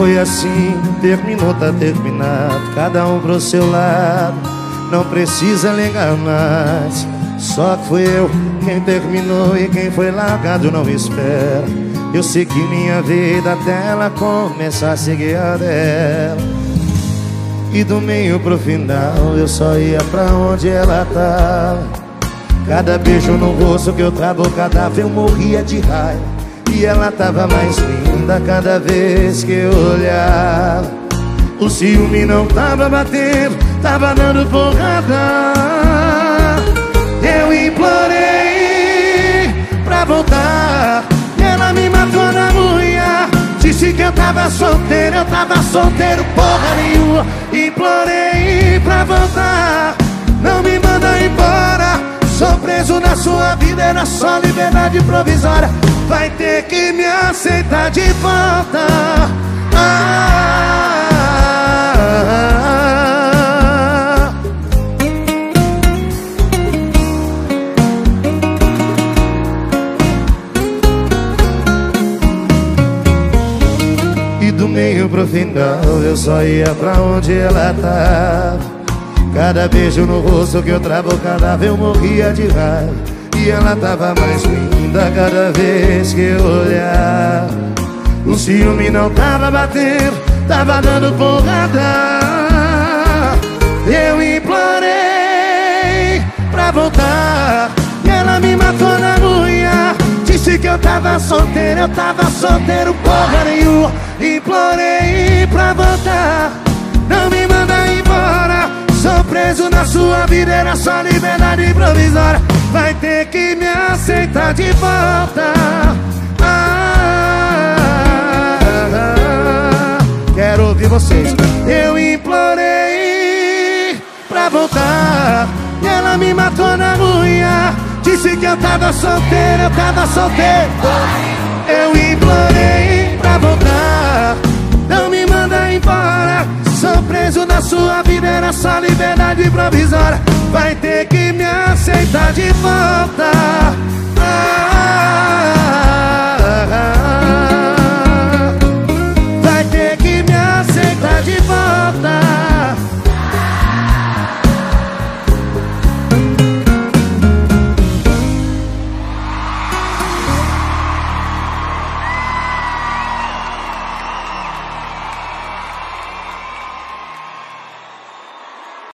Foi assim, terminou, tá terminado. Cada um pro seu lado Não precisa ligar mais. Só que fui eu quem terminou E quem foi largado não espera. Eu segui minha vida até ela começar a seguir a dela. E do meio pro final Eu só ia pra onde ela tava. Cada beijo no rosto que eu trago cadáver Eu morria de raiva e ela tava mais linda cada vez que eu olhava. O ciúme não tava batendo, tava dando porrada. Eu implorei pra voltar E ela me matou na unha. Disse que eu tava solteiro, eu tava solteiro porra nenhuma. Implorei pra voltar Na sua vida, era só liberdade provisória vai ter que me aceitar de volta. Ah, E do meio pro final eu só ia pra onde ela tava. Cada beijo no rosto que eu vez eu morria de raiva. E ela tava mais linda cada vez que eu olhar. O ciúme não tava batendo, tava dando porrada. Eu implorei pra voltar E ela me matou na unha. Disse que eu tava solteiro, eu tava solteiro porra nenhuma. Implorei pra voltar preso na sua vida, era só liberdade provisória vai ter que me aceitar de volta. Ah, quero ouvir vocês. Eu implorei pra voltar e ela me matou na unha. Disse que eu tava solteiro, eu tava solteiro. Eu implorei preso na sua vida, era só liberdade provisória. Vai ter que me aceitar de volta.